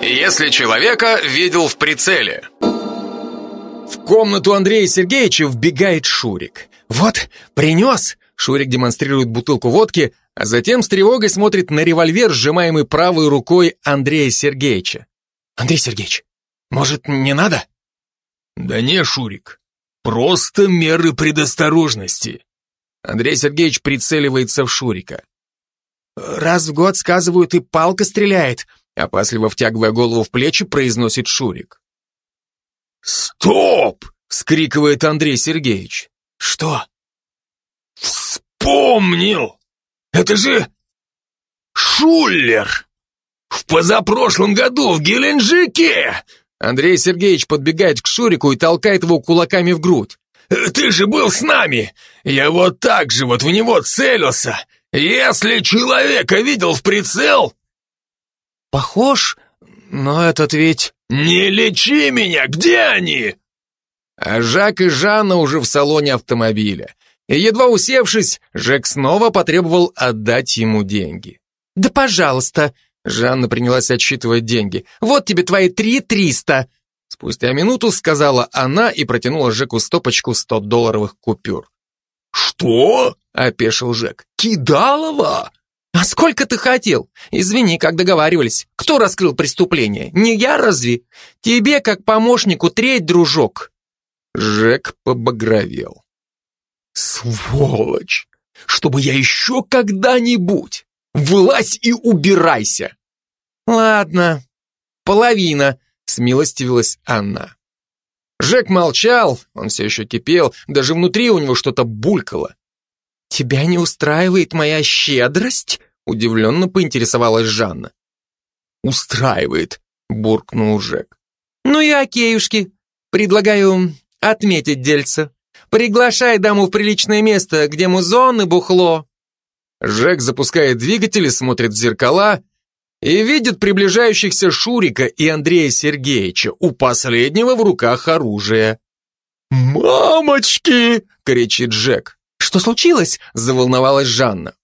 Если человека видел в прицеле. В комнату Андрея Сергеевича вбегает Шурик. «Вот, принес!» Шурик демонстрирует бутылку водки, а затем с тревогой смотрит на револьвер, сжимаемый правой рукой Андрея Сергеевича. «Андрей Сергеевич, может, не надо?» «Да не, Шурик, просто меры предосторожности». Андрей Сергеевич прицеливается в Шурика. «Раз в год, сказывают, и палка стреляет», опасливо втягивая голову в плечи, произносит Шурик. «Стоп!» — вскрикивает Андрей Сергеевич. «Что?» «Вспомнил! Это же Шуллер! В позапрошлом году в Геленджике!» Андрей Сергеевич подбегает к Шурику и толкает его кулаками в грудь. «Ты же был с нами! Я вот так же вот в него целился! Если человека видел в прицел...» «Похож, но этот ведь...» «Не лечи меня! Где они?» А Жак и Жанна уже в салоне автомобиля. И едва усевшись, Жек снова потребовал отдать ему деньги. «Да пожалуйста!» Жанна принялась отсчитывать деньги. «Вот тебе твои три триста!» Спустя минуту сказала она и протянула Жеку стопочку сто-долларовых купюр. «Что?» — опешил Жек. «Кидалова?» «А сколько ты хотел? Извини, как договаривались. Кто раскрыл преступление? Не я разве? Тебе, как помощнику, треть, дружок!» Жек побагровел. «Сволочь! Чтобы я еще когда-нибудь! Вылазь и убирайся!» «Ладно, половина», — смилостивилась Анна. Жек молчал, он все еще кипел, даже внутри у него что-то булькало. «Тебя не устраивает моя щедрость?» — удивленно поинтересовалась Жанна. «Устраивает», — буркнул Жек. «Ну и окейушки. Предлагаю отметить дельце. Приглашай даму в приличное место, где музон и бухло». Жек запускает двигатель и смотрит в зеркала, и видит приближающихся Шурика и Андрея Сергеевича, у последнего в руках оружие. «Мамочки!» — кричит Жек. «Что случилось?» — заволновалась Жанна.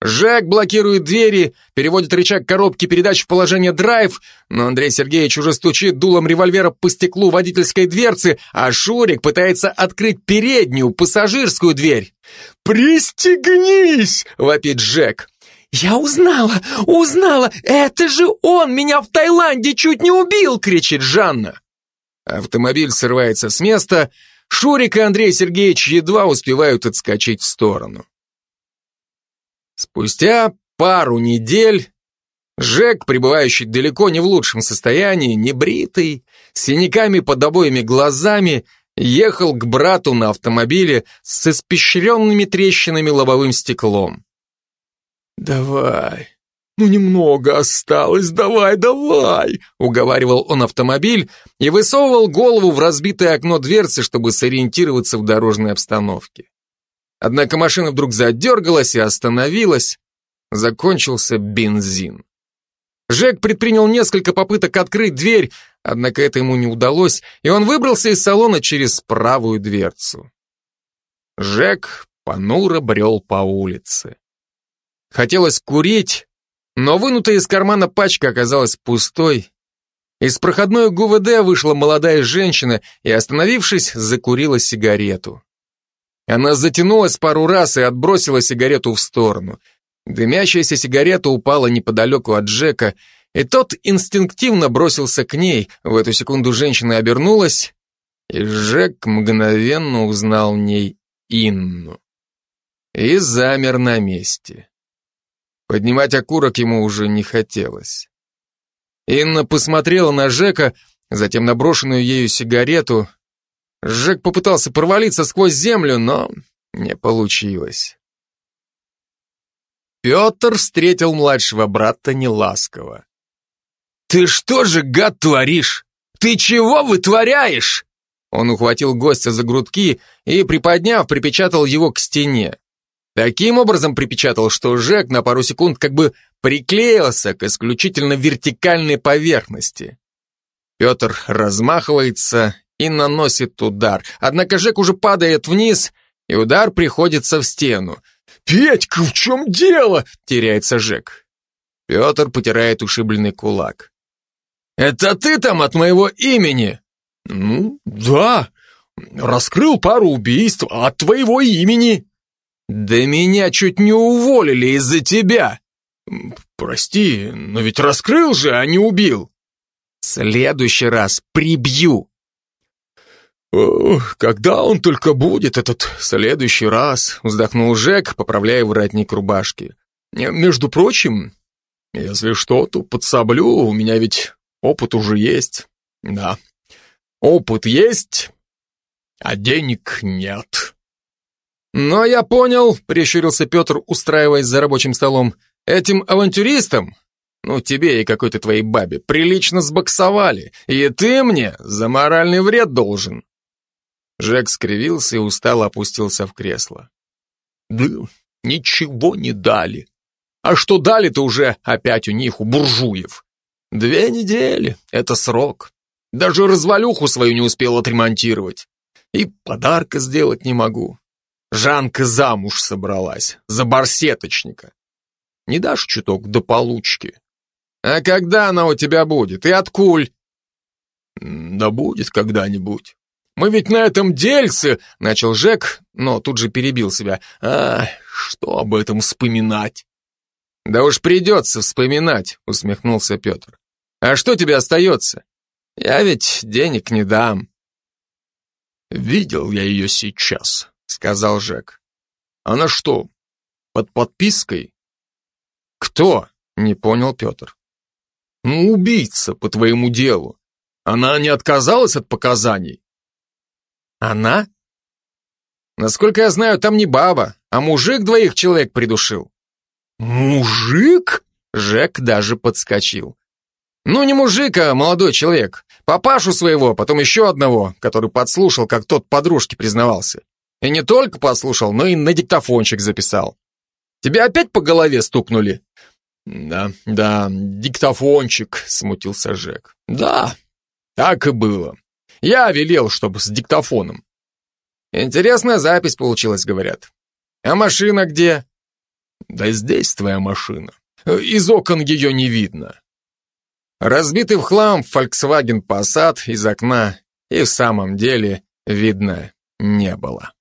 Жек блокирует двери, переводит рычаг коробки передач в положение драйв, но Андрей Сергеевич уже стучит дулом револьвера по стеклу водительской дверцы, а Шурик пытается открыть переднюю пассажирскую дверь. «Пристегнись!» — вопит Жек. «Я узнала! Узнала! Это же он меня в Таиланде чуть не убил!» — кричит Жанна. Автомобиль срывается с места, Шурик и Андрей Сергеевич едва успевают отскочить в сторону. Спустя пару недель Жек, пребывающий далеко не в лучшем состоянии, небритый, с синяками под обоими глазами, ехал к брату на автомобиле с испещренными трещинами лобовым стеклом. «Давай, ну немного осталось, давай, давай!» уговаривал он автомобиль и высовывал голову в разбитое окно дверцы, чтобы сориентироваться в дорожной обстановке. Однако машина вдруг задергалась и остановилась. Закончился бензин. Жек предпринял несколько попыток открыть дверь, однако это ему не удалось, и он выбрался из салона через правую дверцу. Жек понуро брел по улице. Хотелось курить, но вынутая из кармана пачка оказалась пустой. Из проходной ГУВД вышла молодая женщина и, остановившись, закурила сигарету. Она затянулась пару раз и отбросила сигарету в сторону. Дымящаяся сигарета упала неподалеку от Джека, и тот инстинктивно бросился к ней. В эту секунду женщина обернулась, и Джек мгновенно узнал в ней Инну. И замер на месте. Поднимать окурок ему уже не хотелось. Инна посмотрела на Жека, затем на брошенную ею сигарету, Жек попытался провалиться сквозь землю, но не получилось. Петр встретил младшего брата неласково. «Ты что же, гад, творишь? Ты чего вытворяешь?» Он ухватил гостя за грудки и, приподняв, припечатал его к стене. Таким образом припечатал, что Жек на пару секунд как бы приклеился к исключительно вертикальной поверхности. Петр размахивается и наносит удар. Однако Жек уже падает вниз, и удар приходится в стену. «Петька, в чем дело?» — теряется Жек. Петр потирает ушибленный кулак. Это ты там от моего имени? Ну, да. Раскрыл пару убийств от твоего имени. Да меня чуть не уволили из-за тебя. Прости, но ведь раскрыл же, а не убил. следующий раз прибью. Ох, когда он только будет, этот следующий раз, вздохнул Жек, поправляя воротник рубашки. Между прочим, если что, то подсоблю, у меня ведь опыт уже есть. Да, опыт есть, а денег нет. Но я понял, прищурился Петр, устраиваясь за рабочим столом, этим авантюристам, ну тебе и какой-то твоей бабе, прилично сбоксовали, и ты мне за моральный вред должен. Жек скривился и устало опустился в кресло. Да ничего не дали. А что дали-то уже опять у них, у буржуев? Две недели — это срок. Даже развалюху свою не успел отремонтировать. И подарка сделать не могу. Жанка замуж собралась, за барсеточника. Не дашь чуток до получки? А когда она у тебя будет? И откуль? Да будет когда-нибудь. Мы ведь на этом дельце, начал Жек, но тут же перебил себя. А, что об этом вспоминать? Да уж придется вспоминать, усмехнулся Петр. А что тебе остается? Я ведь денег не дам. Видел я ее сейчас, сказал Жек. Она что, под подпиской? Кто? Не понял Петр. Ну, убийца по твоему делу. Она не отказалась от показаний? Она? Насколько я знаю, там не баба, а мужик двоих человек придушил. Мужик? Жек даже подскочил. Ну, не мужик, а молодой человек. Папашу своего, потом еще одного, который подслушал, как тот подружке признавался. И не только подслушал, но и на диктофончик записал. Тебя опять по голове стукнули? Да, да, диктофончик, смутился Жек. Да, так и было. Я велел, чтобы с диктофоном. Интересная запись получилась, говорят. А машина где? Да здесь твоя машина. Из окон ее не видно. Разбитый в хлам Volkswagen Passat из окна и в самом деле видно не было.